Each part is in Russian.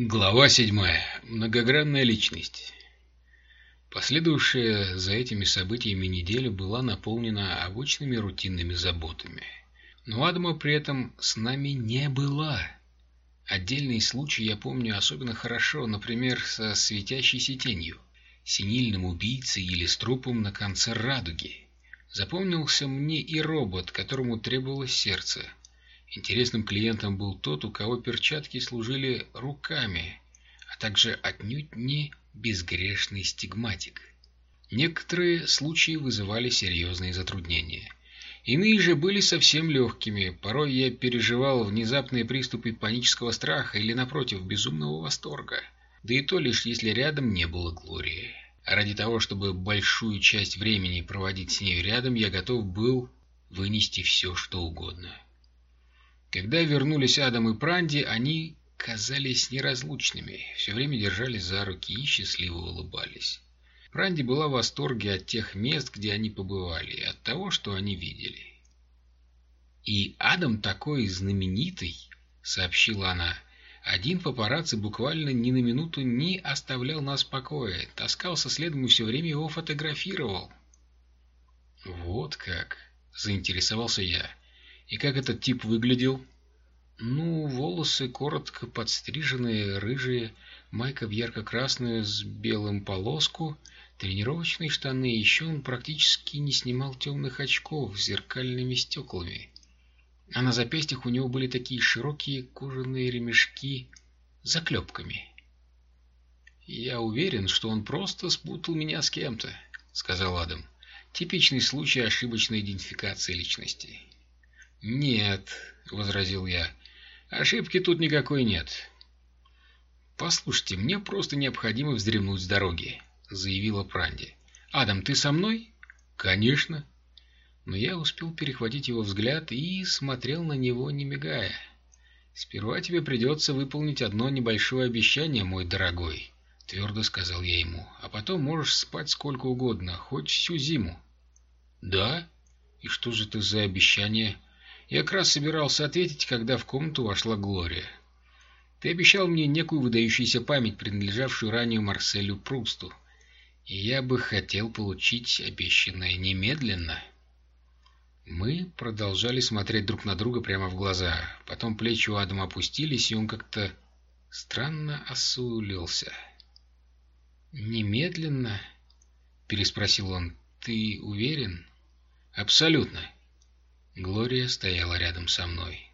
Глава седьмая. Многогранная личность. Последовавшая за этими событиями неделя была наполнена обычными рутинными заботами. Но Адама при этом с нами не была. Отдельные случаи я помню особенно хорошо, например, со светящейся тенью, синильным убийцей или с трупом на конце радуги. Запомнился мне и робот, которому требовалось сердце — Интересным клиентом был тот, у кого перчатки служили руками, а также отнюдь не безгрешный стигматик. Некоторые случаи вызывали серьезные затруднения. Иные же были совсем легкими. Порой я переживал внезапные приступы панического страха или, напротив, безумного восторга. Да и то лишь, если рядом не было Глории. Ради того, чтобы большую часть времени проводить с ней рядом, я готов был вынести все, что угодно. Когда вернулись Адам и Пранди, они казались неразлучными, все время держались за руки и счастливо улыбались. Пранди была в восторге от тех мест, где они побывали, и от того, что они видели. «И Адам такой знаменитый», — сообщила она. «Один папарацци буквально ни на минуту не оставлял нас в покое, таскался следом и все время его фотографировал». «Вот как», — заинтересовался я. И как этот тип выглядел? Ну, волосы коротко подстриженные, рыжие, майка в ярко-красную с белым полоску, тренировочные штаны, еще он практически не снимал темных очков с зеркальными стеклами. А на запястьях у него были такие широкие кожаные ремешки с заклепками. «Я уверен, что он просто спутал меня с кем-то», — сказал Адам. «Типичный случай ошибочной идентификации личности». «Нет», — возразил я, — «ошибки тут никакой нет». «Послушайте, мне просто необходимо вздремнуть с дороги», — заявила Пранди. «Адам, ты со мной?» «Конечно». Но я успел перехватить его взгляд и смотрел на него, не мигая. «Сперва тебе придется выполнить одно небольшое обещание, мой дорогой», — твердо сказал я ему. «А потом можешь спать сколько угодно, хоть всю зиму». «Да? И что же это за обещание?» Я как раз собирался ответить, когда в комнату вошла Глория. Ты обещал мне некую выдающуюся память, принадлежавшую ранее Марселю Прусту. И я бы хотел получить обещанное немедленно. Мы продолжали смотреть друг на друга прямо в глаза. Потом плечи у Адама опустились, и он как-то странно осулился. «Немедленно?» — переспросил он. «Ты уверен?» «Абсолютно. Глория стояла рядом со мной.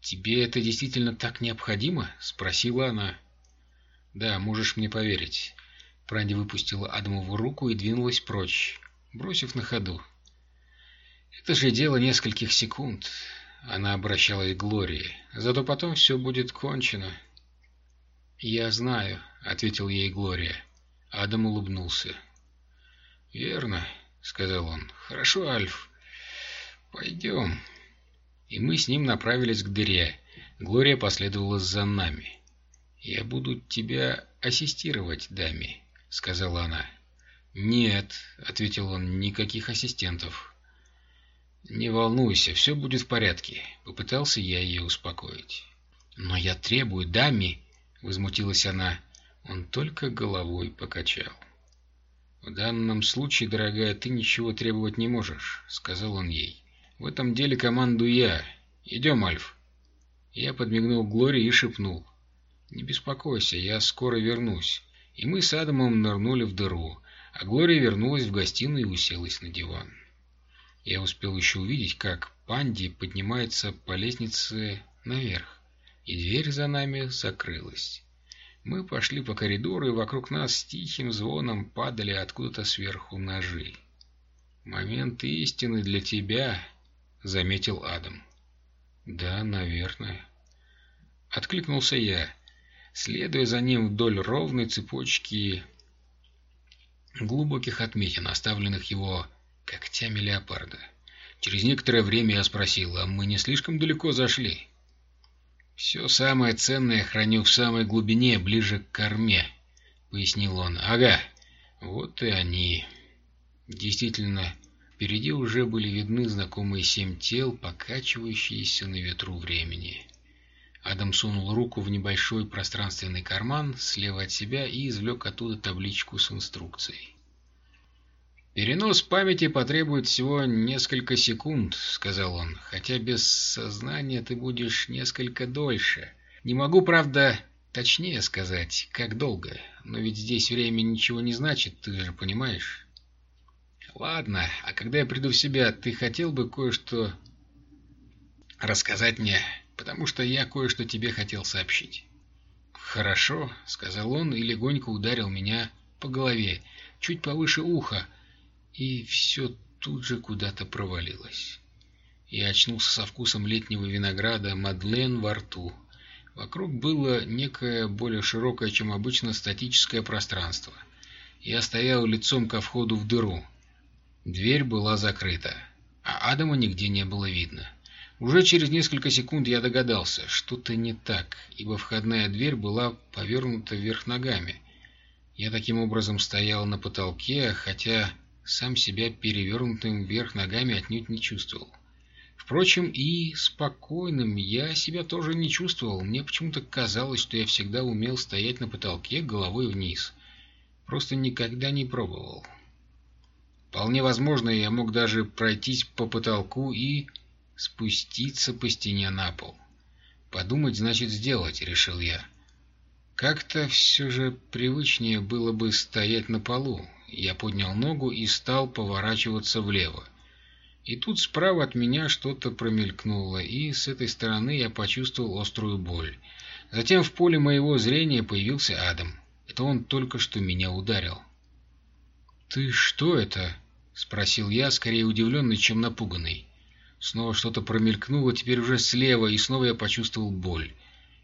«Тебе это действительно так необходимо?» — спросила она. «Да, можешь мне поверить». Пранди выпустила Адамову руку и двинулась прочь, бросив на ходу. «Это же дело нескольких секунд». Она обращалась к Глории. «Зато потом все будет кончено». «Я знаю», — ответил ей Глория. Адам улыбнулся. «Верно», — сказал он. «Хорошо, Альф. «Пойдем». И мы с ним направились к дыре. Глория последовала за нами. «Я буду тебя ассистировать, даме», — сказала она. «Нет», — ответил он, — «никаких ассистентов». «Не волнуйся, все будет в порядке», — попытался я ее успокоить. «Но я требую, даме», — возмутилась она. Он только головой покачал. «В данном случае, дорогая, ты ничего требовать не можешь», — сказал он ей. В этом деле командую я. Идем, Альф. Я подмигнул Глории и шепнул. Не беспокойся, я скоро вернусь. И мы с Адамом нырнули в дыру, а Глория вернулась в гостиную и уселась на диван. Я успел еще увидеть, как Панди поднимается по лестнице наверх, и дверь за нами закрылась. Мы пошли по коридору, и вокруг нас с тихим звоном падали откуда-то сверху ножи. «Момент истины для тебя», — заметил Адам. «Да, наверное». Откликнулся я, следуя за ним вдоль ровной цепочки глубоких отметин, оставленных его когтями леопарда. Через некоторое время я спросил, а мы не слишком далеко зашли? «Все самое ценное храню в самой глубине, ближе к корме», — пояснил он. «Ага, вот и они». Действительно, Впереди уже были видны знакомые семь тел, покачивающиеся на ветру времени. Адам сунул руку в небольшой пространственный карман слева от себя и извлек оттуда табличку с инструкцией. «Перенос памяти потребует всего несколько секунд», — сказал он, — «хотя без сознания ты будешь несколько дольше. Не могу, правда, точнее сказать, как долго, но ведь здесь время ничего не значит, ты же понимаешь». «Ладно, а когда я приду в себя, ты хотел бы кое-что рассказать мне потому что я кое-что тебе хотел сообщить». «Хорошо», — сказал он и легонько ударил меня по голове, чуть повыше уха, и все тут же куда-то провалилось. Я очнулся со вкусом летнего винограда Мадлен во рту. Вокруг было некое более широкое, чем обычно, статическое пространство. Я стоял лицом ко входу в дыру. Дверь была закрыта, а Адама нигде не было видно. Уже через несколько секунд я догадался, что-то не так, ибо входная дверь была повернута вверх ногами. Я таким образом стоял на потолке, хотя сам себя перевернутым вверх ногами отнюдь не чувствовал. Впрочем, и спокойным я себя тоже не чувствовал. Мне почему-то казалось, что я всегда умел стоять на потолке головой вниз. Просто никогда не пробовал. Вполне возможно, я мог даже пройтись по потолку и спуститься по стене на пол. Подумать значит сделать, решил я. Как-то все же привычнее было бы стоять на полу. Я поднял ногу и стал поворачиваться влево. И тут справа от меня что-то промелькнуло, и с этой стороны я почувствовал острую боль. Затем в поле моего зрения появился Адам. Это он только что меня ударил. «Ты что это?» — спросил я, скорее удивленный, чем напуганный. Снова что-то промелькнуло, теперь уже слева, и снова я почувствовал боль.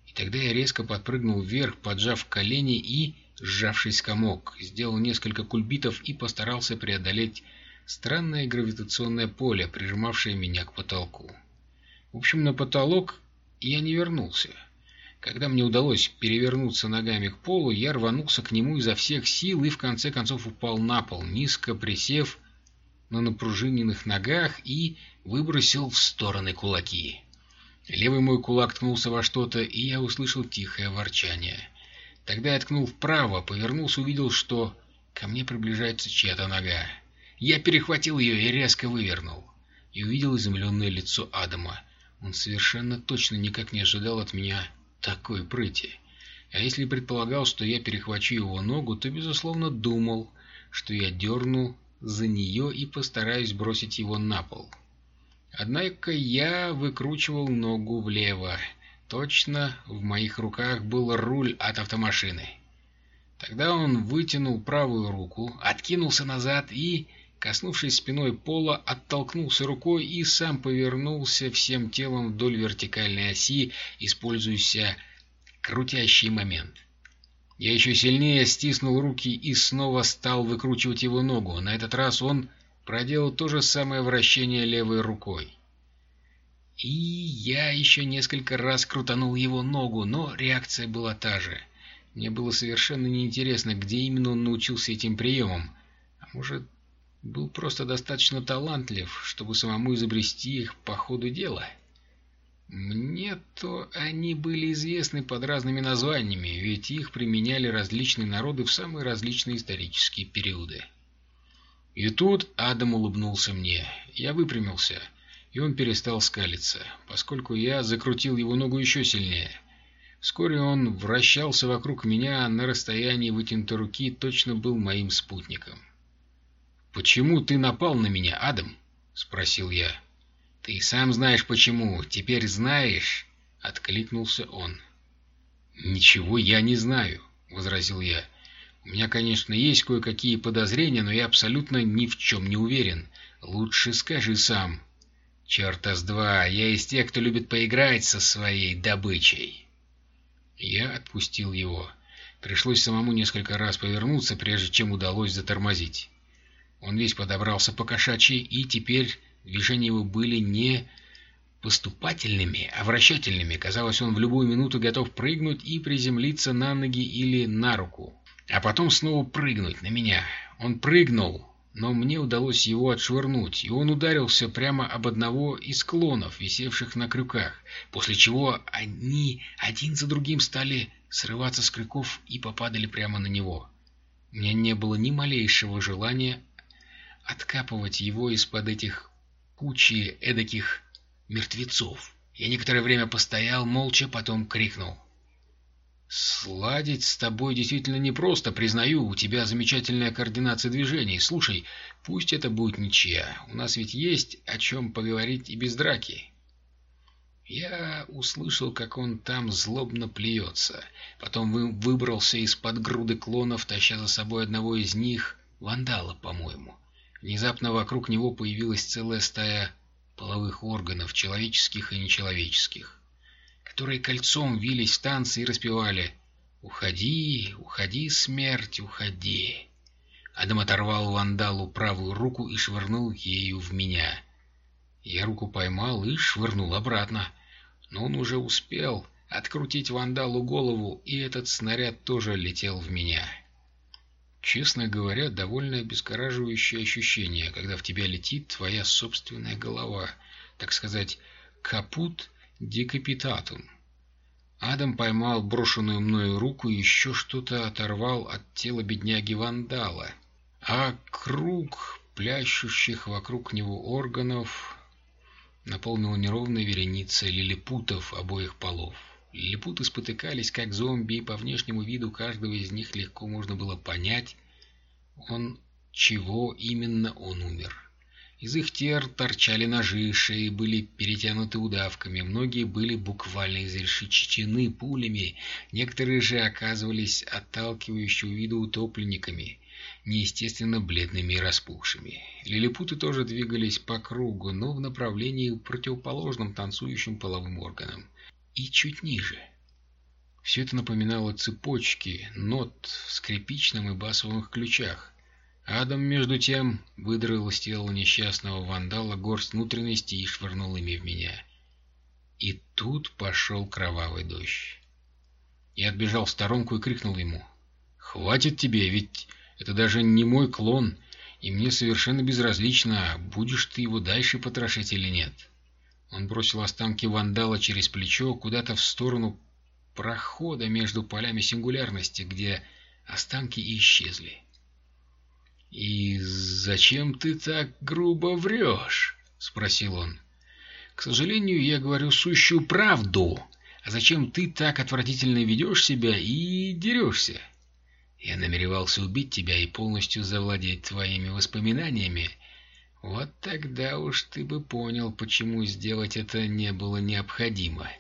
И тогда я резко подпрыгнул вверх, поджав колени и, сжавшись комок, сделал несколько кульбитов и постарался преодолеть странное гравитационное поле, прижимавшее меня к потолку. В общем, на потолок я не вернулся. Когда мне удалось перевернуться ногами к полу, я рванулся к нему изо всех сил и в конце концов упал на пол, низко присев на напружиненных ногах и выбросил в стороны кулаки. Левый мой кулак ткнулся во что-то, и я услышал тихое ворчание. Тогда я ткнул вправо, повернулся, увидел, что ко мне приближается чья-то нога. Я перехватил ее и резко вывернул. И увидел изумленное лицо Адама. Он совершенно точно никак не ожидал от меня такой прыти. А если предполагал, что я перехвачу его ногу, то, безусловно, думал, что я дерну за нее и постараюсь бросить его на пол. Однако я выкручивал ногу влево. Точно в моих руках был руль от автомашины. Тогда он вытянул правую руку, откинулся назад и, коснувшись спиной пола, оттолкнулся рукой и сам повернулся всем телом вдоль вертикальной оси, используя крутящий момент. Я еще сильнее стиснул руки и снова стал выкручивать его ногу. На этот раз он проделал то же самое вращение левой рукой. И я еще несколько раз крутанул его ногу, но реакция была та же. Мне было совершенно неинтересно, где именно он научился этим приемам. А может, был просто достаточно талантлив, чтобы самому изобрести их по ходу дела?» Мне-то они были известны под разными названиями, ведь их применяли различные народы в самые различные исторические периоды. И тут Адам улыбнулся мне. Я выпрямился, и он перестал скалиться, поскольку я закрутил его ногу еще сильнее. Вскоре он вращался вокруг меня на расстоянии вытянутой руки, точно был моим спутником. «Почему ты напал на меня, Адам?» — спросил я. «Ты сам знаешь почему. Теперь знаешь?» — откликнулся он. «Ничего я не знаю», — возразил я. «У меня, конечно, есть кое-какие подозрения, но я абсолютно ни в чем не уверен. Лучше скажи сам». «Черта с два, я из тех, кто любит поиграть со своей добычей». Я отпустил его. Пришлось самому несколько раз повернуться, прежде чем удалось затормозить. Он весь подобрался по кошачьи и теперь Движения его были не поступательными, а вращательными. Казалось, он в любую минуту готов прыгнуть и приземлиться на ноги или на руку, а потом снова прыгнуть на меня. Он прыгнул но мне удалось его отшвырнуть, и он ударился прямо об одного из клонов, висевших на крюках, после чего они один за другим стали срываться с крюков и попадали прямо на него. У меня не было ни малейшего желания откапывать его из-под этих кучи эдаких мертвецов. Я некоторое время постоял молча, потом крикнул. «Сладить с тобой действительно непросто, признаю, у тебя замечательная координация движений. Слушай, пусть это будет ничья, у нас ведь есть о чем поговорить и без драки». Я услышал, как он там злобно плюется. Потом вы выбрался из-под груды клонов, таща за собой одного из них, вандала, по-моему. Внезапно вокруг него появилась целая стая половых органов, человеческих и нечеловеческих которые кольцом вились в танцы и распевали «Уходи, уходи, смерть, уходи». Адам оторвал вандалу правую руку и швырнул ею в меня. Я руку поймал и швырнул обратно, но он уже успел открутить вандалу голову, и этот снаряд тоже летел в меня. Честно говоря, довольно обескораживающее ощущение, когда в тебя летит твоя собственная голова, так сказать, капут декапитатум. Адам поймал брошенную мною руку и еще что-то оторвал от тела бедняги-вандала. А круг плящущих вокруг него органов наполнила неровная вереница лилипутов обоих полов. Лилипуты спотыкались, как зомби, и по внешнему виду каждого из них легко можно было понять, он чего именно он умер. Из их тер торчали ножи, шеи были перетянуты удавками, многие были буквально изрешечены пулями, некоторые же оказывались отталкивающего вида утопленниками, неестественно бледными и распухшими. Лилипуты тоже двигались по кругу, но в направлении противоположном танцующим половым органам, и чуть ниже. Все это напоминало цепочки, нот в скрипичном и басовых ключах, Адам, между тем, выдрал из тела несчастного вандала горсть внутренностей и швырнул ими в меня. И тут пошел кровавый дождь. Я отбежал в сторонку и крикнул ему. «Хватит тебе, ведь это даже не мой клон, и мне совершенно безразлично, будешь ты его дальше потрошить или нет». Он бросил останки вандала через плечо куда-то в сторону прохода между полями сингулярности, где останки исчезли. «И зачем ты так грубо врешь?» — спросил он. «К сожалению, я говорю сущую правду. А зачем ты так отвратительно ведешь себя и дерешься?» «Я намеревался убить тебя и полностью завладеть твоими воспоминаниями. Вот тогда уж ты бы понял, почему сделать это не было необходимо».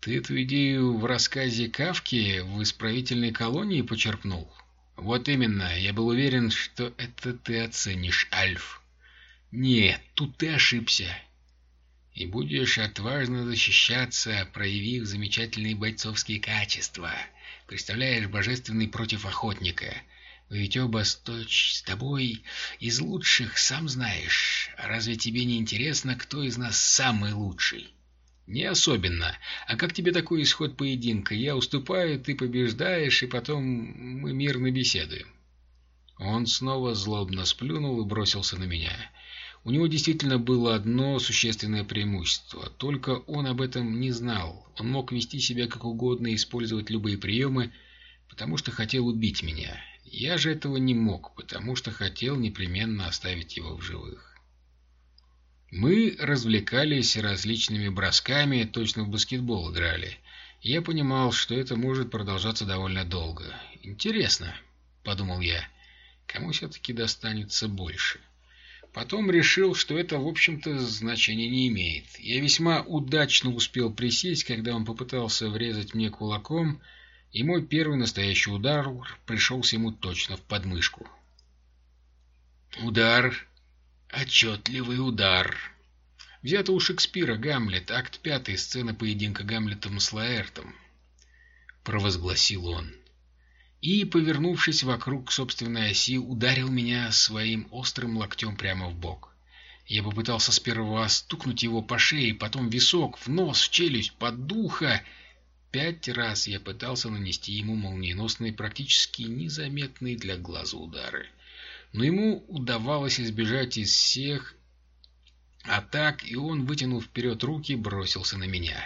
«Ты эту идею в рассказе Кавки в исправительной колонии почерпнул?» Вот именно, я был уверен, что это ты оценишь, Альф. Нет, тут ты ошибся. И будешь отважно защищаться, проявив замечательные бойцовские качества. Представляешь, божественный против охотника. Ведь оба с тобой из лучших, сам знаешь. Разве тебе не интересно, кто из нас самый лучший? «Не особенно. А как тебе такой исход поединка? Я уступаю, ты побеждаешь, и потом мы мирно беседуем». Он снова злобно сплюнул и бросился на меня. У него действительно было одно существенное преимущество, только он об этом не знал. Он мог вести себя как угодно и использовать любые приемы, потому что хотел убить меня. Я же этого не мог, потому что хотел непременно оставить его в живых. Мы развлекались различными бросками, точно в баскетбол играли. Я понимал, что это может продолжаться довольно долго. «Интересно», — подумал я, — «кому все-таки достанется больше?» Потом решил, что это, в общем-то, значения не имеет. Я весьма удачно успел присесть, когда он попытался врезать мне кулаком, и мой первый настоящий удар пришелся ему точно в подмышку. Удар Отчетливый удар. Взято у Шекспира Гамлет, акт пятый, сцена поединка Гамлетом с Лаэртом. Провозгласил он. И, повернувшись вокруг собственной оси, ударил меня своим острым локтем прямо в бок. Я попытался сперва стукнуть его по шее, потом висок, в нос, в челюсть, под духо. Пять раз я пытался нанести ему молниеносные, практически незаметные для глаза удары. но ему удавалось избежать из всех атак, и он, вытянув вперед руки, бросился на меня.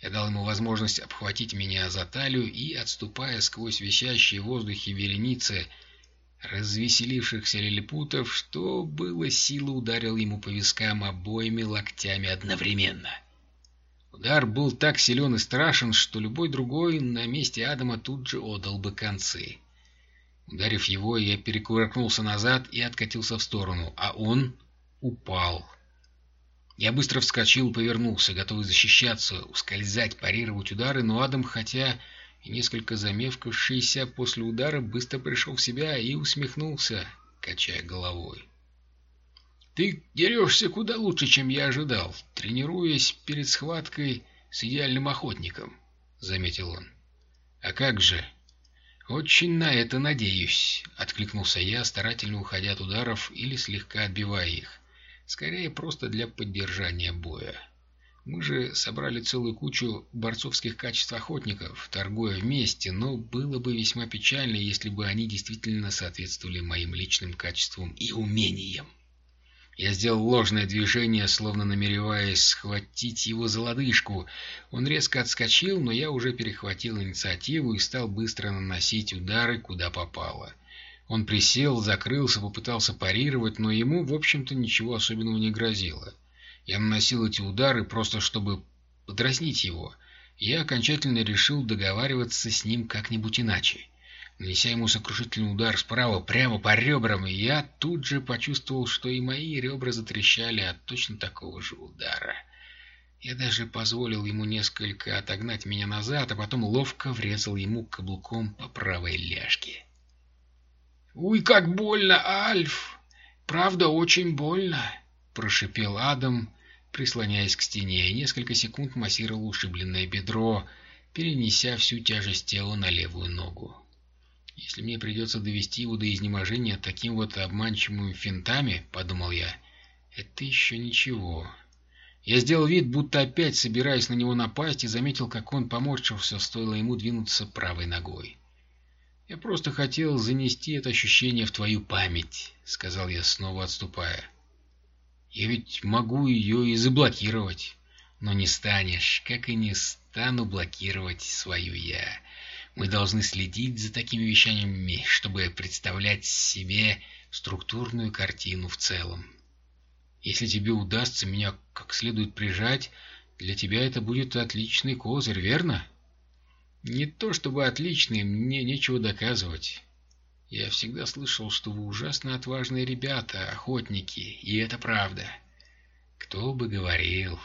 Я дал ему возможность обхватить меня за талию и, отступая сквозь висящие в воздухе вереницы развеселившихся лилипутов, что было силы, ударил ему по вискам обоими локтями одновременно. Удар был так силен и страшен, что любой другой на месте Адама тут же отдал бы концы. Ударив его, я перекувыркнулся назад и откатился в сторону, а он упал. Я быстро вскочил повернулся, готовый защищаться, ускользать, парировать удары, но Адам, хотя и несколько замевкавшийся после удара, быстро пришел в себя и усмехнулся, качая головой. «Ты дерешься куда лучше, чем я ожидал, тренируясь перед схваткой с идеальным охотником», — заметил он. «А как же?» «Очень на это надеюсь», — откликнулся я, старательно уходя от ударов или слегка отбивая их. «Скорее, просто для поддержания боя». Мы же собрали целую кучу борцовских качеств охотников, торгуя вместе, но было бы весьма печально, если бы они действительно соответствовали моим личным качествам и умениям. Я сделал ложное движение, словно намереваясь схватить его за лодыжку. Он резко отскочил, но я уже перехватил инициативу и стал быстро наносить удары, куда попало. Он присел, закрылся, попытался парировать, но ему, в общем-то, ничего особенного не грозило. Я наносил эти удары просто чтобы подразнить его. Я окончательно решил договариваться с ним как-нибудь иначе. Нанеся ему сокрушительный удар справа прямо по ребрам, я тут же почувствовал, что и мои ребра затрещали от точно такого же удара. Я даже позволил ему несколько отогнать меня назад, а потом ловко врезал ему каблуком по правой ляжке. «Уй, как больно, Альф! Правда, очень больно!» — прошипел Адам, прислоняясь к стене, и несколько секунд массировал ушибленное бедро, перенеся всю тяжесть тела на левую ногу. «Если мне придется довести его до изнеможения таким вот обманчивыми финтами, — подумал я, — это еще ничего». Я сделал вид, будто опять собираясь на него напасть, и заметил, как он поморщился, стоило ему двинуться правой ногой. «Я просто хотел занести это ощущение в твою память», — сказал я, снова отступая. Я ведь могу ее и заблокировать. Но не станешь, как и не стану блокировать свою «я». Мы должны следить за такими вещами, чтобы представлять себе структурную картину в целом. Если тебе удастся меня как следует прижать, для тебя это будет отличный козырь, верно? Не то чтобы отличный, мне нечего доказывать. Я всегда слышал, что вы ужасно отважные ребята, охотники, и это правда. Кто бы говорил.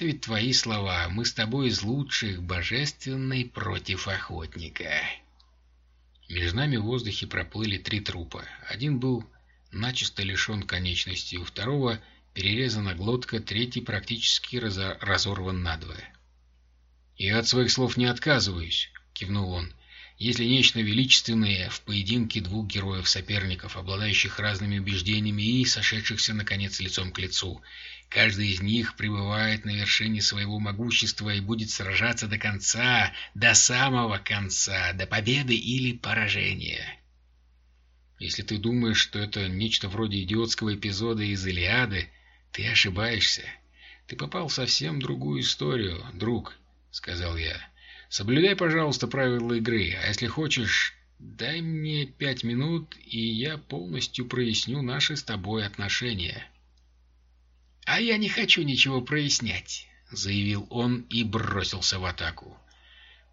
Это ведь твои слова. Мы с тобой из лучших, божественный против охотника. Между нами в воздухе проплыли три трупа. Один был начисто лишен конечности, у второго перерезана глотка, третий практически разорван надвое. «Я от своих слов не отказываюсь», — кивнул он. Если нечто величественное в поединке двух героев-соперников, обладающих разными убеждениями и сошедшихся, наконец, лицом к лицу. Каждый из них пребывает на вершине своего могущества и будет сражаться до конца, до самого конца, до победы или поражения. Если ты думаешь, что это нечто вроде идиотского эпизода из «Илиады», ты ошибаешься. Ты попал в совсем другую историю, друг, — сказал я. Соблюдай, пожалуйста, правила игры, а если хочешь, дай мне пять минут, и я полностью проясню наши с тобой отношения. — А я не хочу ничего прояснять, — заявил он и бросился в атаку.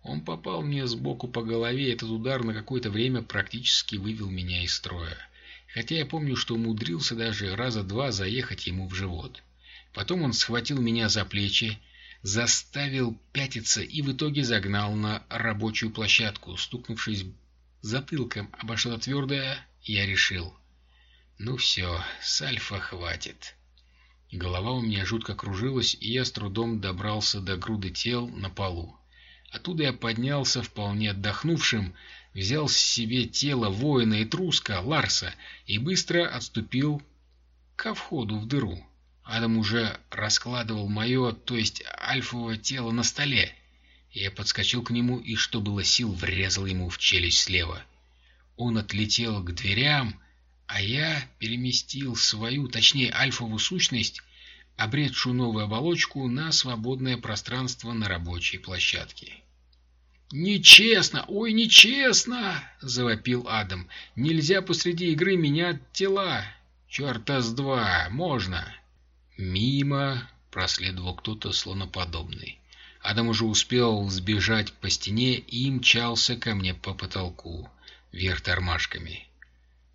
Он попал мне сбоку по голове, этот удар на какое-то время практически вывел меня из строя. Хотя я помню, что умудрился даже раза два заехать ему в живот. Потом он схватил меня за плечи, заставил пятиться и в итоге загнал на рабочую площадку. Стукнувшись затылком обо что-то твердое, я решил. Ну все, с альфа хватит. Голова у меня жутко кружилась, и я с трудом добрался до груды тел на полу. Оттуда я поднялся вполне отдохнувшим, взял себе тело воина и труска Ларса и быстро отступил ко входу в дыру. Адам уже раскладывал мое, то есть альфовое тело на столе. Я подскочил к нему и, что было сил, врезал ему в челюсть слева. Он отлетел к дверям, а я переместил свою, точнее альфовую сущность, обретшую новую оболочку, на свободное пространство на рабочей площадке. «Нечестно! Ой, нечестно!» — завопил Адам. «Нельзя посреди игры менять тела! Черта с два! Можно!» Мимо проследовал кто-то слоноподобный. Адам уже успел сбежать по стене и мчался ко мне по потолку, вверх тормашками.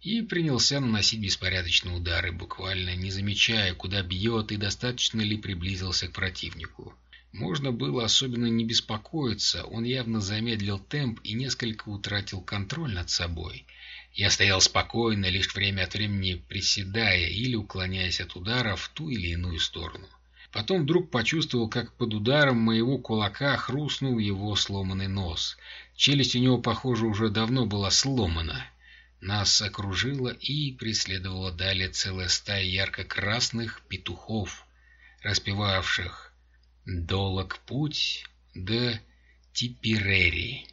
И принялся наносить беспорядочные удары, буквально не замечая, куда бьет и достаточно ли приблизился к противнику. Можно было особенно не беспокоиться, он явно замедлил темп и несколько утратил контроль над собой. Я стоял спокойно, лишь время от времени приседая или уклоняясь от удара в ту или иную сторону. Потом вдруг почувствовал, как под ударом моего кулака хрустнул его сломанный нос. Челюсть у него, похоже, уже давно была сломана. Нас окружила и преследовала далее целая стая ярко-красных петухов, распевавших Долог путь до Типирери.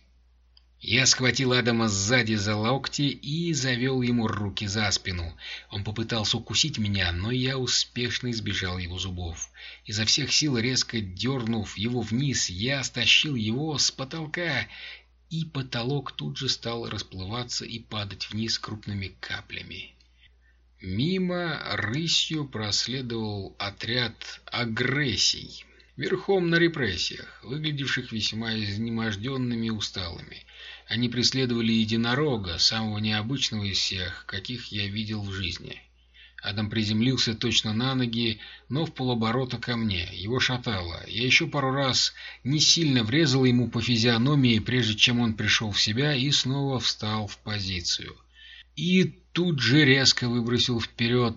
Я схватил Адама сзади за локти и завел ему руки за спину. Он попытался укусить меня, но я успешно избежал его зубов. Изо всех сил резко дернув его вниз, я стащил его с потолка, и потолок тут же стал расплываться и падать вниз крупными каплями. Мимо рысью проследовал отряд агрессий верхом на репрессиях, выглядевших весьма изнеможденными и усталыми. Они преследовали единорога, самого необычного из всех, каких я видел в жизни. Адам приземлился точно на ноги, но в полоборота ко мне. Его шатало. Я еще пару раз не сильно врезал ему по физиономии, прежде чем он пришел в себя и снова встал в позицию. И тут же резко выбросил вперед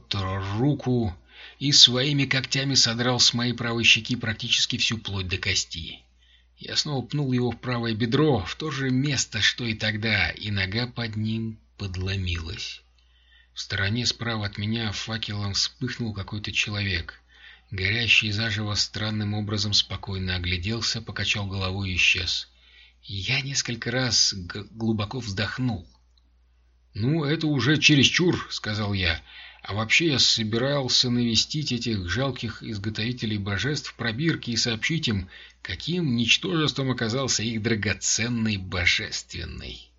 руку, и своими когтями содрал с моей правой щеки практически всю плоть до кости. Я снова пнул его в правое бедро, в то же место, что и тогда, и нога под ним подломилась. В стороне справа от меня факелом вспыхнул какой-то человек. Горящий заживо странным образом спокойно огляделся, покачал головой и исчез. Я несколько раз глубоко вздохнул. «Ну, это уже чересчур», — сказал я. А вообще я собирался навестить этих жалких изготовителей божеств пробирки и сообщить им, каким ничтожеством оказался их драгоценный божественный.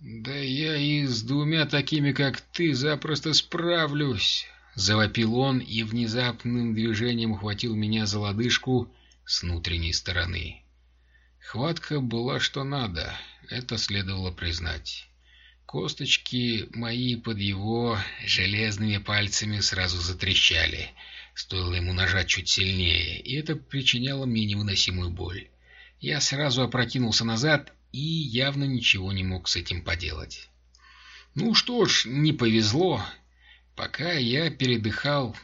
«Да я и с двумя такими, как ты, запросто справлюсь!» — завопил он и внезапным движением ухватил меня за лодыжку с внутренней стороны. Хватка была что надо, это следовало признать. Косточки мои под его железными пальцами сразу затрещали. Стоило ему нажать чуть сильнее, и это причиняло мне невыносимую боль. Я сразу опрокинулся назад и явно ничего не мог с этим поделать. Ну что ж, не повезло. Пока я передыхал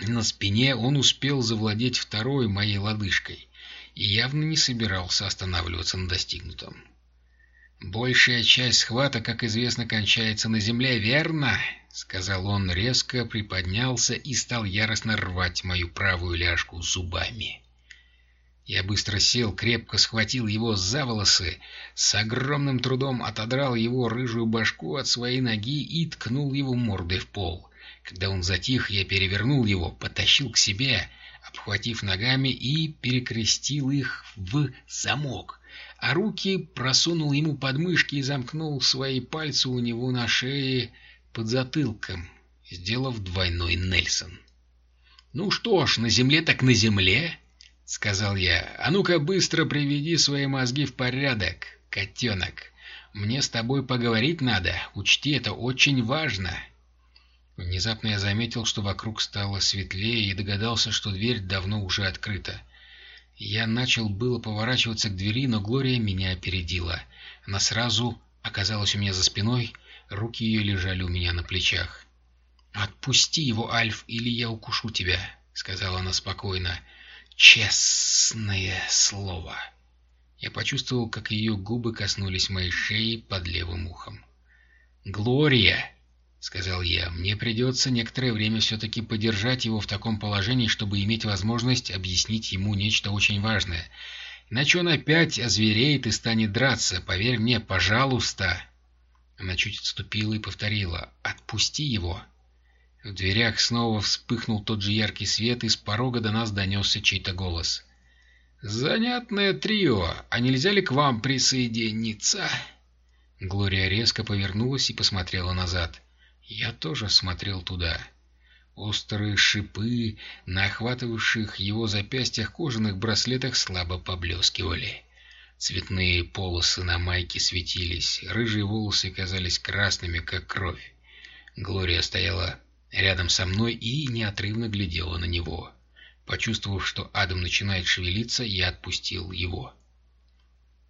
на спине, он успел завладеть второй моей лодыжкой и явно не собирался останавливаться на достигнутом. «Большая часть схвата, как известно, кончается на земле, верно?» — сказал он, резко приподнялся и стал яростно рвать мою правую ляжку зубами. Я быстро сел, крепко схватил его за волосы, с огромным трудом отодрал его рыжую башку от своей ноги и ткнул его мордой в пол. Когда он затих, я перевернул его, потащил к себе, обхватив ногами и перекрестил их в замок а руки просунул ему под мышки и замкнул свои пальцы у него на шее под затылком, сделав двойной Нельсон. «Ну что ж, на земле так на земле», — сказал я. «А ну-ка быстро приведи свои мозги в порядок, котенок. Мне с тобой поговорить надо, учти, это очень важно». Внезапно я заметил, что вокруг стало светлее и догадался, что дверь давно уже открыта. Я начал было поворачиваться к двери, но Глория меня опередила. Она сразу оказалась у меня за спиной, руки ее лежали у меня на плечах. «Отпусти его, Альф, или я укушу тебя», — сказала она спокойно. «Честное слово». Я почувствовал, как ее губы коснулись моей шеи под левым ухом. «Глория!» — сказал я. «Мне придется некоторое время все-таки подержать его в таком положении, чтобы иметь возможность объяснить ему нечто очень важное. Иначе он опять озвереет и станет драться. Поверь мне, пожалуйста!» Она чуть отступила и повторила «Отпусти его!» В дверях снова вспыхнул тот же яркий свет, и с порога до нас донесся чей-то голос. «Занятное трио! А нельзя ли к вам присоединиться?» Глория резко повернулась и посмотрела назад. Я тоже смотрел туда. Острые шипы на охватывавших его запястьях кожаных браслетах слабо поблескивали. Цветные полосы на майке светились, рыжие волосы казались красными, как кровь. Глория стояла рядом со мной и неотрывно глядела на него. Почувствовав, что Адам начинает шевелиться, я отпустил его.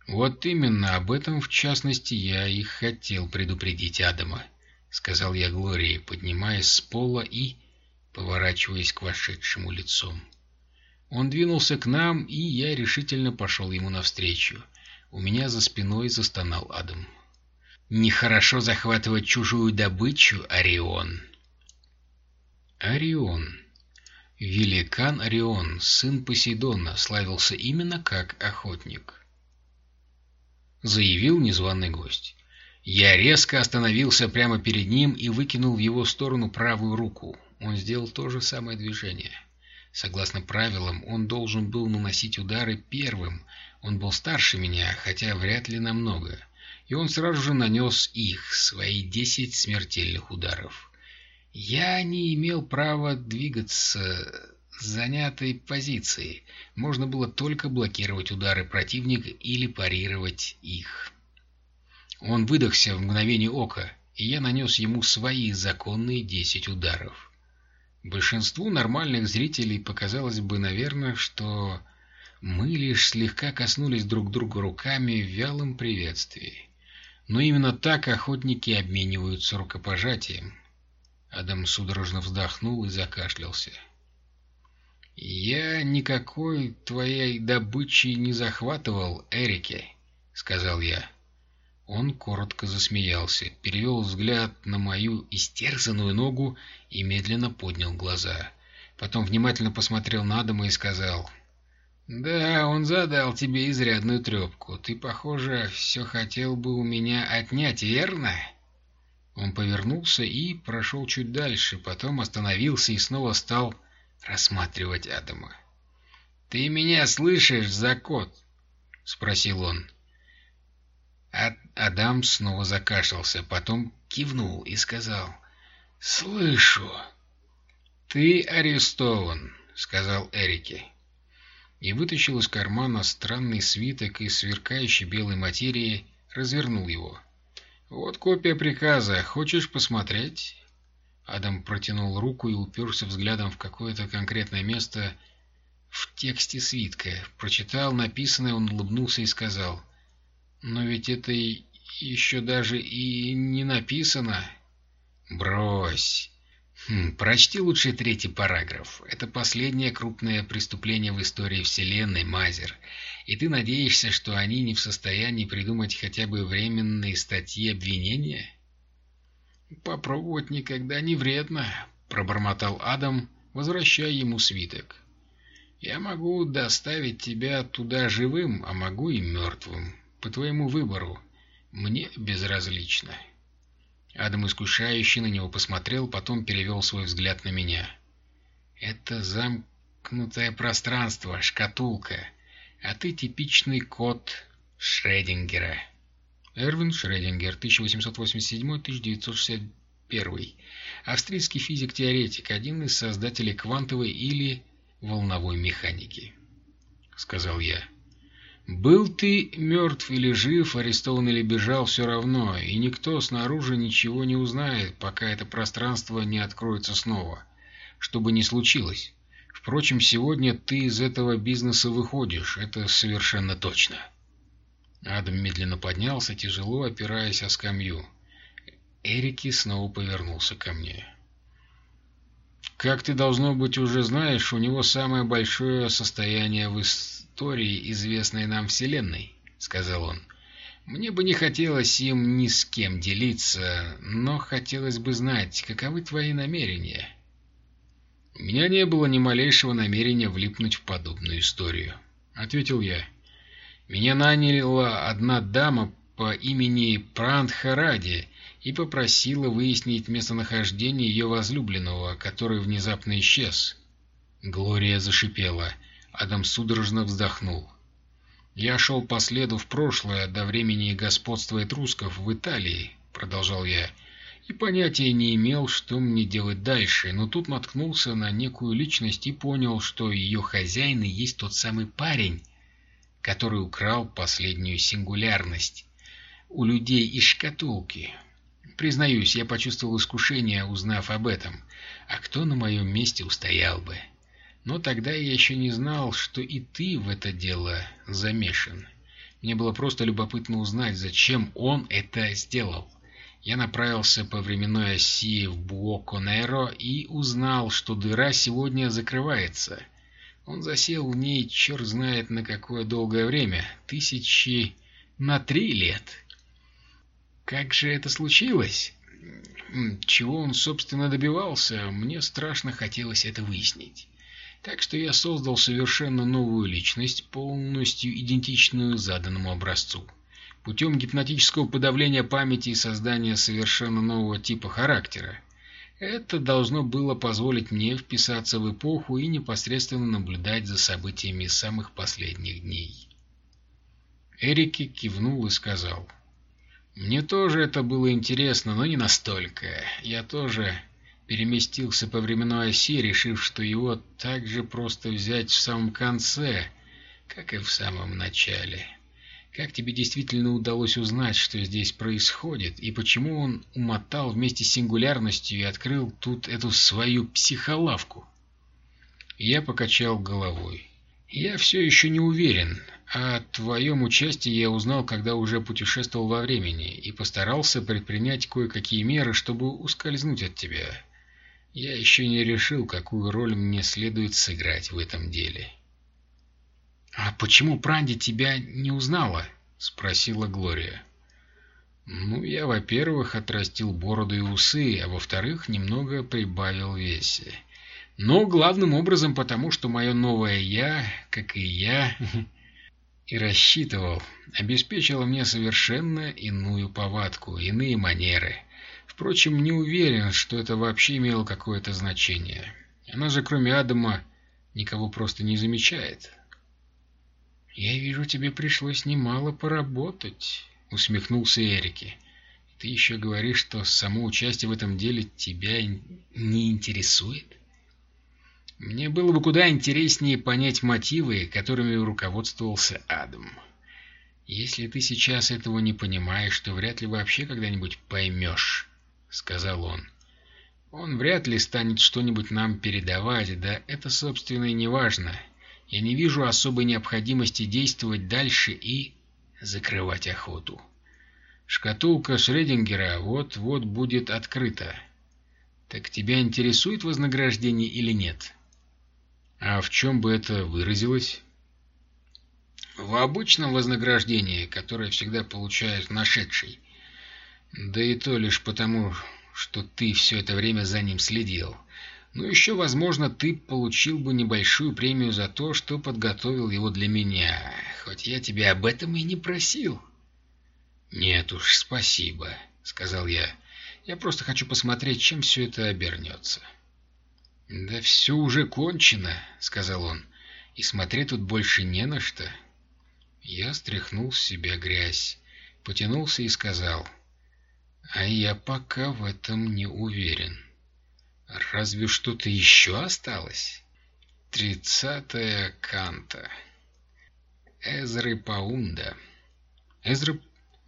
«Вот именно об этом, в частности, я и хотел предупредить Адама», — сказал я Глории, поднимаясь с пола и поворачиваясь к вошедшему лицом. Он двинулся к нам, и я решительно пошел ему навстречу. У меня за спиной застонал Адам. «Нехорошо захватывать чужую добычу, Орион!» Орион. Великан Орион, сын Посейдона, славился именно как охотник. Заявил незваный гость. Я резко остановился прямо перед ним и выкинул в его сторону правую руку. Он сделал то же самое движение. Согласно правилам, он должен был наносить удары первым. Он был старше меня, хотя вряд ли намного. И он сразу же нанес их, свои десять смертельных ударов. Я не имел права двигаться с занятой позиции. Можно было только блокировать удары противника или парировать их. Он выдохся в мгновение ока, и я нанес ему свои законные десять ударов. Большинству нормальных зрителей показалось бы, наверное, что мы лишь слегка коснулись друг друга руками в вялом приветствии. Но именно так охотники обмениваются рукопожатием. Адам судорожно вздохнул и закашлялся. «Я никакой твоей добычи не захватывал, Эрике», — сказал я. Он коротко засмеялся, перевел взгляд на мою истерзанную ногу и медленно поднял глаза. Потом внимательно посмотрел на Адама и сказал, «Да, он задал тебе изрядную трепку. Ты, похоже, все хотел бы у меня отнять, верно?» Он повернулся и прошел чуть дальше, потом остановился и снова стал рассматривать Адама. «Ты меня слышишь, Закот?» — спросил он. А Адам снова закашлялся, потом кивнул и сказал «Слышу». «Ты арестован», — сказал Эрике. И вытащил из кармана странный свиток из сверкающей белой материи, развернул его. «Вот копия приказа. Хочешь посмотреть?» Адам протянул руку и уперся взглядом в какое-то конкретное место в тексте свитка. Прочитал написанное, он улыбнулся и сказал но ведь это еще даже и не написано. Брось. Хм, прочти лучше третий параграф. Это последнее крупное преступление в истории Вселенной, Мазер. И ты надеешься, что они не в состоянии придумать хотя бы временные статьи обвинения? Попробовать никогда не вредно, пробормотал Адам, возвращая ему свиток. Я могу доставить тебя туда живым, а могу и мертвым по твоему выбору. Мне безразлично». Адам искушающе на него посмотрел, потом перевел свой взгляд на меня. «Это замкнутое пространство, шкатулка, а ты типичный кот Шредингера». Эрвин Шредингер, 1887-1961. Австрийский физик-теоретик, один из создателей квантовой или волновой механики. Сказал я. Был ты мертв или жив, арестован или бежал, все равно, и никто снаружи ничего не узнает, пока это пространство не откроется снова. Что бы ни случилось. Впрочем, сегодня ты из этого бизнеса выходишь, это совершенно точно. Адам медленно поднялся, тяжело опираясь о скамью. Эрики снова повернулся ко мне. «Как ты, должно быть, уже знаешь, у него самое большое состояние в истории, известной нам Вселенной», — сказал он. «Мне бы не хотелось им ни с кем делиться, но хотелось бы знать, каковы твои намерения». «У меня не было ни малейшего намерения влипнуть в подобную историю», — ответил я. «Меня наняла одна дама по имени Прандхаради и попросила выяснить местонахождение ее возлюбленного, который внезапно исчез. Глория зашипела. Адам судорожно вздохнул. «Я шел по следу в прошлое, до времени господства этрусков в Италии», — продолжал я, — «и понятия не имел, что мне делать дальше, но тут наткнулся на некую личность и понял, что ее хозяин и есть тот самый парень, который украл последнюю сингулярность у людей из шкатулки. Признаюсь, я почувствовал искушение, узнав об этом. А кто на моем месте устоял бы? Но тогда я еще не знал, что и ты в это дело замешан. Мне было просто любопытно узнать, зачем он это сделал. Я направился по временной оси в Буоконеро и узнал, что дыра сегодня закрывается — он засел в ней черт знает на какое долгое время, тысячи на три лет. Как же это случилось? Чего он, собственно, добивался, мне страшно хотелось это выяснить. Так что я создал совершенно новую личность, полностью идентичную заданному образцу. Путем гипнотического подавления памяти и создания совершенно нового типа характера. Это должно было позволить мне вписаться в эпоху и непосредственно наблюдать за событиями самых последних дней. Эрике кивнул и сказал. «Мне тоже это было интересно, но не настолько. Я тоже переместился по временной оси, решив, что его так же просто взять в самом конце, как и в самом начале». Как тебе действительно удалось узнать, что здесь происходит, и почему он умотал вместе с сингулярностью и открыл тут эту свою психолавку? Я покачал головой. Я все еще не уверен. О твоем участии я узнал, когда уже путешествовал во времени, и постарался предпринять кое-какие меры, чтобы ускользнуть от тебя. Я еще не решил, какую роль мне следует сыграть в этом деле. «А почему Пранди тебя не узнала?» — спросила Глория. «Ну, я, во-первых, отрастил бороду и усы, а во-вторых, немного прибавил весе. Но главным образом потому, что мое новое «я», как и я, и рассчитывал, обеспечило мне совершенно иную повадку, иные манеры. Впрочем, не уверен, что это вообще имело какое-то значение. Она же, кроме Адама, никого просто не замечает». «Я вижу, тебе пришлось немало поработать», — усмехнулся Эрике. «Ты еще говоришь, что само участие в этом деле тебя не интересует?» «Мне было бы куда интереснее понять мотивы, которыми руководствовался Адам. Если ты сейчас этого не понимаешь, то вряд ли вообще когда-нибудь поймешь», — сказал он. «Он вряд ли станет что-нибудь нам передавать, да это, собственно, и не важно». Я не вижу особой необходимости действовать дальше и закрывать охоту. Шкатулка Шредингера вот-вот будет открыта. Так тебя интересует вознаграждение или нет? А в чем бы это выразилось? В обычном вознаграждении, которое всегда получает нашедший. Да и то лишь потому, что ты все это время за ним следил. Ну еще, возможно, ты получил бы небольшую премию за то, что подготовил его для меня, хоть я тебя об этом и не просил. «Нет уж, спасибо», — сказал я. «Я просто хочу посмотреть, чем все это обернется». «Да все уже кончено», — сказал он, — «и смотреть тут больше не на что». Я стряхнул с себя грязь, потянулся и сказал, «А я пока в этом не уверен». Разве что-то еще осталось? Тридцатая канта. Эзры Паунда. Эзра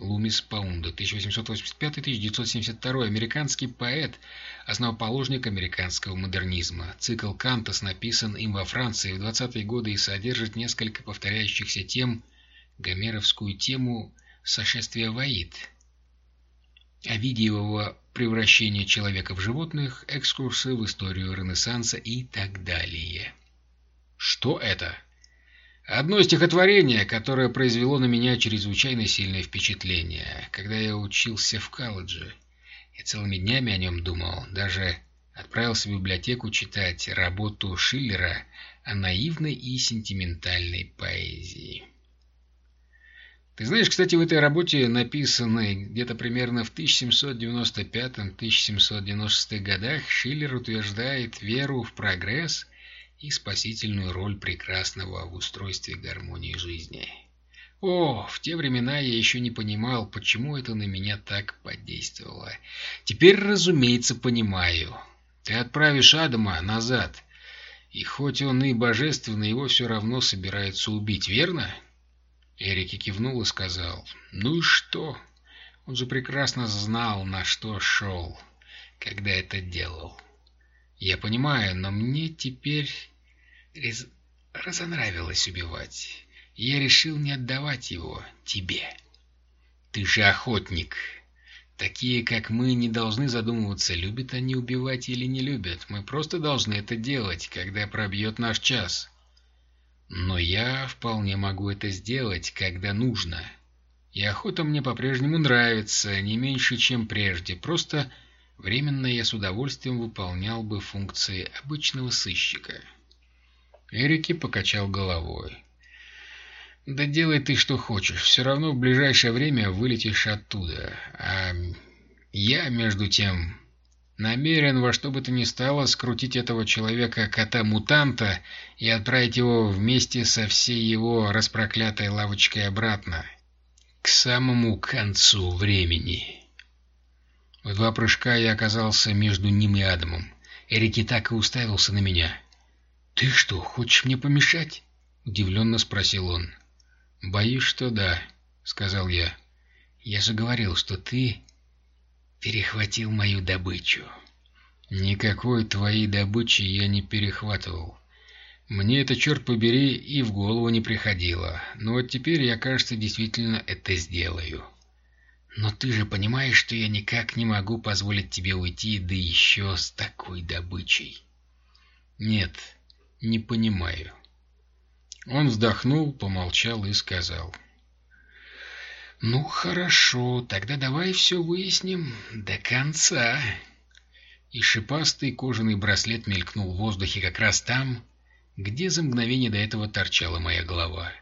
Лумис Паунда, 1885-1972, американский поэт, основоположник американского модернизма. Цикл Кантас написан им во Франции в 20-е годы и содержит несколько повторяющихся тем, гомеровскую тему «Сошествие Ваид», Овидиевого превращение человека в животных, экскурсы в историю Ренессанса и так далее. Что это? Одно стихотворение, которое произвело на меня чрезвычайно сильное впечатление, когда я учился в колледже. Я целыми днями о нем думал, даже отправился в библиотеку читать работу Шиллера о наивной и сентиментальной поэзии. Ты знаешь, кстати, в этой работе, написанной где-то примерно в 1795-1796 годах, Шиллер утверждает веру в прогресс и спасительную роль прекрасного в устройстве гармонии жизни. О, в те времена я еще не понимал, почему это на меня так подействовало. Теперь, разумеется, понимаю. Ты отправишь Адама назад, и хоть он и божественный, его все равно собираются убить, верно? Эрики кивнул и сказал, «Ну и что? Он же прекрасно знал, на что шел, когда это делал. Я понимаю, но мне теперь раз... разонравилось убивать я решил не отдавать его тебе. Ты же охотник. Такие, как мы, не должны задумываться, любят они убивать или не любят. Мы просто должны это делать, когда пробьет наш час. Но я вполне могу это сделать, когда нужно. И охота мне по-прежнему нравится, не меньше, чем прежде. Просто временно я с удовольствием выполнял бы функции обычного сыщика. Эрики покачал головой. Да делай ты что хочешь, все равно в ближайшее время вылетишь оттуда. А я, между тем, намерен во что бы то ни стало скрутить этого человека-кота-мутанта и отправить его вместе со всей его распроклятой лавочкой обратно, к самому концу времени. В два прыжка я оказался между ним и Адамом. Эрики так и уставился на меня. «Ты что, хочешь мне помешать?» — удивленно спросил он. «Боюсь, что да», — сказал я. «Я же говорил, что ты перехватил мою добычу». «Никакой твоей добычи я не перехватывал. Мне это, черт побери, и в голову не приходило. Но вот теперь я, кажется, действительно это сделаю». «Но ты же понимаешь, что я никак не могу позволить тебе уйти, да еще с такой добычей». «Нет, не понимаю». Он вздохнул, помолчал и сказал. «Ну, хорошо, тогда давай все выясним до конца». И шипастый кожаный браслет мелькнул в воздухе как раз там, где за мгновение до этого торчала моя голова.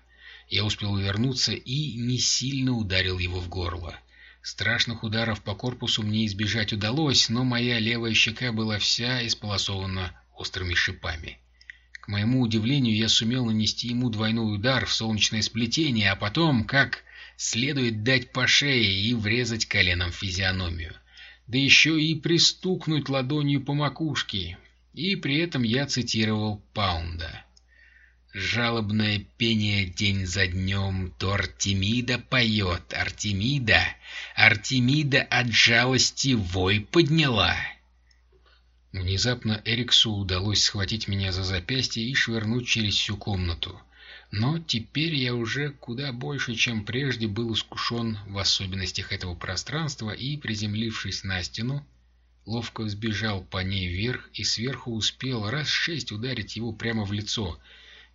Я успел увернуться и не сильно ударил его в горло. Страшных ударов по корпусу мне избежать удалось, но моя левая щека была вся исполосована острыми шипами. К моему удивлению, я сумел нанести ему двойной удар в солнечное сплетение, а потом, как следует дать по шее и врезать коленом физиономию. Да еще и пристукнуть ладонью по макушке. И при этом я цитировал Паунда. «Жалобное пение день за днем, то Артемида поет, Артемида, Артемида от жалости вой подняла». Внезапно Эриксу удалось схватить меня за запястье и швырнуть через всю комнату. Но теперь я уже куда больше, чем прежде, был искушен в особенностях этого пространства и, приземлившись на стену, ловко взбежал по ней вверх и сверху успел раз шесть ударить его прямо в лицо,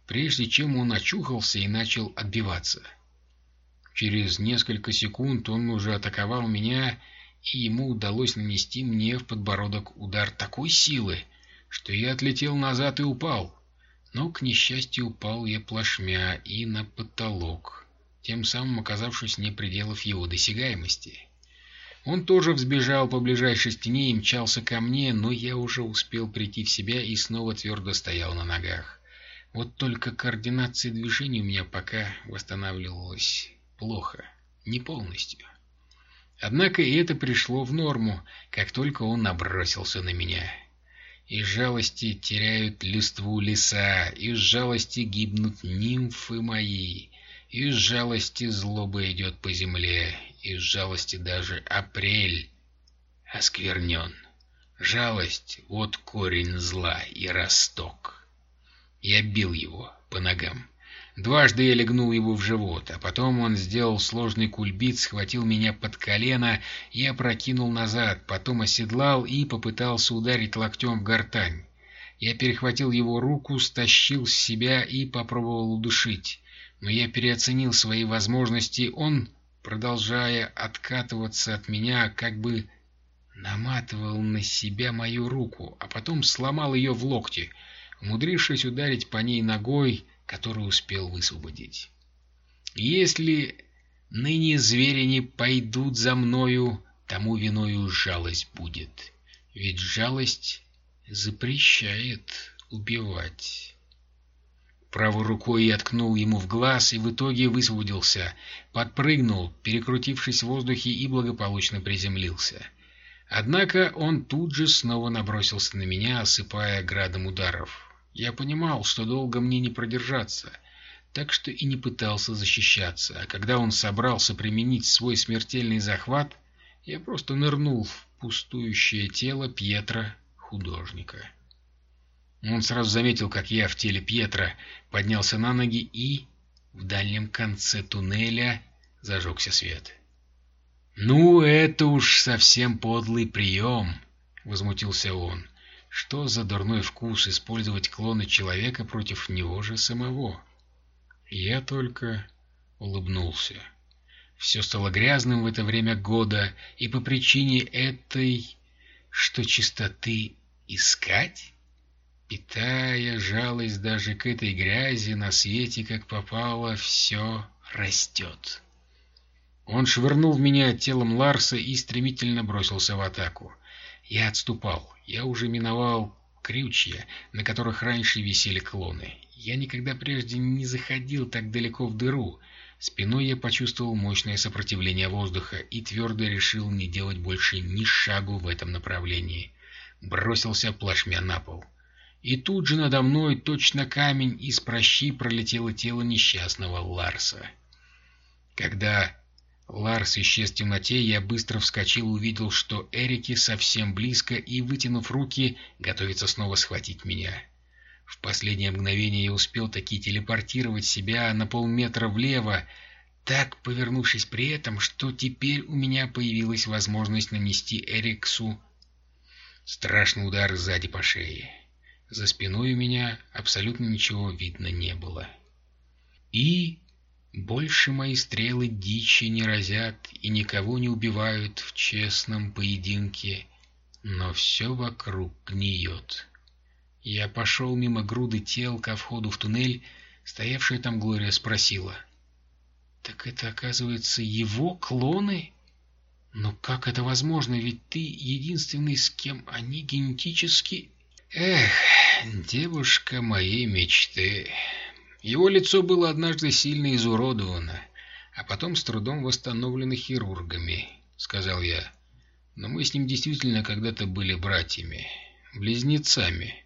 прежде чем он очухался и начал отбиваться. Через несколько секунд он уже атаковал меня и ему удалось нанести мне в подбородок удар такой силы, что я отлетел назад и упал. Но, к несчастью, упал я плашмя и на потолок, тем самым оказавшись не пределов его досягаемости. Он тоже взбежал по ближайшей стене и мчался ко мне, но я уже успел прийти в себя и снова твердо стоял на ногах. Вот только координация движений у меня пока восстанавливалась плохо, не полностью. Однако и это пришло в норму, как только он набросился на меня. Из жалости теряют листву леса, из жалости гибнут нимфы мои, из жалости злоба идет по земле, из жалости даже апрель осквернен. Жалость — вот корень зла и росток. Я бил его по ногам. Дважды я легнул его в живот, а потом он сделал сложный кульбит, схватил меня под колено и опрокинул назад, потом оседлал и попытался ударить локтем в гортань. Я перехватил его руку, стащил с себя и попробовал удушить. Но я переоценил свои возможности, он, продолжая откатываться от меня, как бы наматывал на себя мою руку, а потом сломал ее в локте, умудрившись ударить по ней ногой, который успел высвободить. Если Ныне звери не пойдут за мною, тому виною жалость будет. Ведь жалость запрещает убивать. Правой рукой я ткнул ему в глаз и в итоге высвободился, подпрыгнул, перекрутившись в воздухе и благополучно приземлился. Однако он тут же снова набросился на меня, осыпая градом ударов. Я понимал, что долго мне не продержаться, так что и не пытался защищаться, а когда он собрался применить свой смертельный захват, я просто нырнул в пустующее тело Пьетра, художника. Он сразу заметил, как я в теле Пьетра поднялся на ноги и в дальнем конце туннеля зажегся свет. «Ну, это уж совсем подлый прием!» — возмутился он. «Что за дурной вкус использовать клоны человека против него же самого?» Я только улыбнулся. Все стало грязным в это время года, и по причине этой, что чистоты искать? Питая жалость даже к этой грязи, на свете, как попало, все растет. Он швырнул в меня телом Ларса и стремительно бросился в атаку. Я отступал. Я уже миновал крючья, на которых раньше висели клоны. Я никогда прежде не заходил так далеко в дыру. Спиной я почувствовал мощное сопротивление воздуха и твердо решил не делать больше ни шагу в этом направлении. Бросился плашмя на пол. И тут же надо мной точно камень из прощи пролетело тело несчастного Ларса. Когда Ларс исчез в темноте, я быстро вскочил и увидел, что Эрики совсем близко и, вытянув руки, готовится снова схватить меня. В последнее мгновение я успел таки телепортировать себя на полметра влево, так повернувшись при этом, что теперь у меня появилась возможность нанести Эриксу страшный удар сзади по шее. За спиной у меня абсолютно ничего видно не было. И больше мои стрелы дичи не разят и никого не убивают в честном поединке, но все вокруг гниет. Я пошел мимо груды тел ко входу в туннель, стоявшая там Глория спросила. «Так это, оказывается, его клоны?» «Но как это возможно, ведь ты единственный, с кем они генетически...» «Эх, девушка моей мечты...» Его лицо было однажды сильно изуродовано, а потом с трудом восстановлено хирургами, — сказал я. Но мы с ним действительно когда-то были братьями, близнецами.